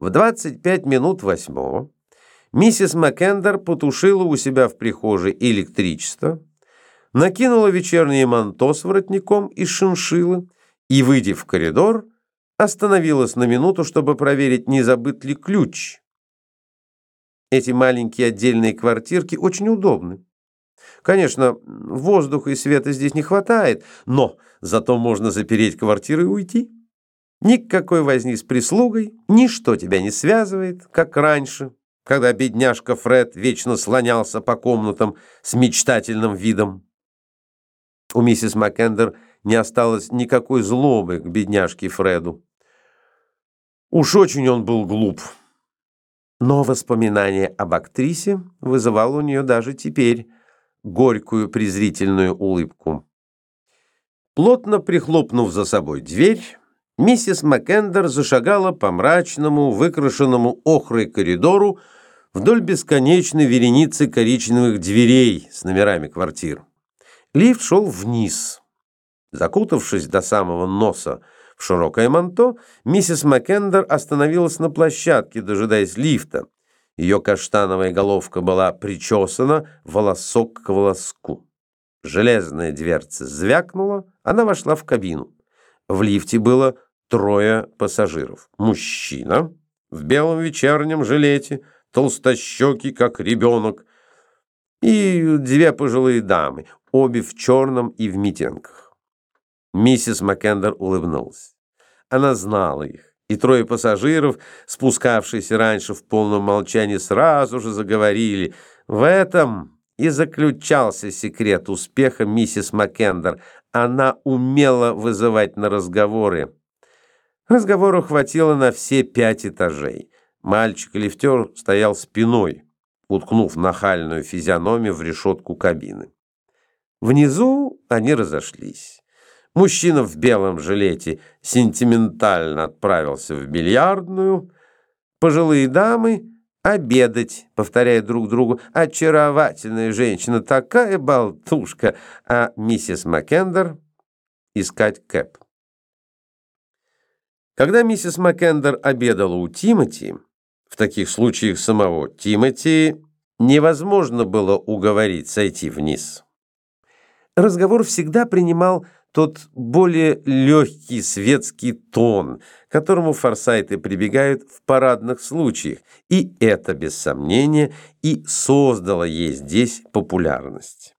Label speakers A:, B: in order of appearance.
A: В 25 минут восьмого миссис Маккендер потушила у себя в прихожей электричество, накинула вечернее манто с воротником из шиншилы и, выйдя в коридор, остановилась на минуту, чтобы проверить, не забыт ли ключ. Эти маленькие отдельные квартирки очень удобны. Конечно, воздуха и света здесь не хватает, но зато можно запереть квартиру и уйти. Никакой возни с прислугой, ничто тебя не связывает, как раньше, когда бедняжка Фред вечно слонялся по комнатам с мечтательным видом. У миссис Маккендер не осталось никакой злобы к бедняжке Фреду. Уж очень он был глуп. Но воспоминание об актрисе вызывало у нее даже теперь горькую презрительную улыбку. Плотно прихлопнув за собой дверь, миссис Маккендер зашагала по мрачному, выкрашенному охрой коридору вдоль бесконечной вереницы коричневых дверей с номерами квартир. Лифт шел вниз. Закутавшись до самого носа в широкое манто, миссис Маккендер остановилась на площадке, дожидаясь лифта. Ее каштановая головка была причесана волосок к волоску. Железная дверца звякнула, она вошла в кабину. В лифте было трое пассажиров. Мужчина в белом вечернем жилете, толстощекий, как ребенок, и две пожилые дамы, обе в черном и в митингах. Миссис Маккендер улыбнулась. Она знала их, и трое пассажиров, спускавшиеся раньше в полном молчании, сразу же заговорили. В этом и заключался секрет успеха миссис Маккендер. Она умела вызывать на разговоры. Разговору хватило на все пять этажей. Мальчик-лифтер стоял спиной, уткнув нахальную физиономию в решетку кабины. Внизу они разошлись. Мужчина в белом жилете сентиментально отправился в бильярдную. Пожилые дамы обедать, повторяя друг другу, очаровательная женщина, такая болтушка, а миссис Маккендер искать кэп. Когда миссис Маккендер обедала у Тимоти, в таких случаях самого Тимоти невозможно было уговорить сойти вниз. Разговор всегда принимал тот более легкий светский тон, к которому форсайты прибегают в парадных случаях, и это, без сомнения, и создало ей здесь популярность.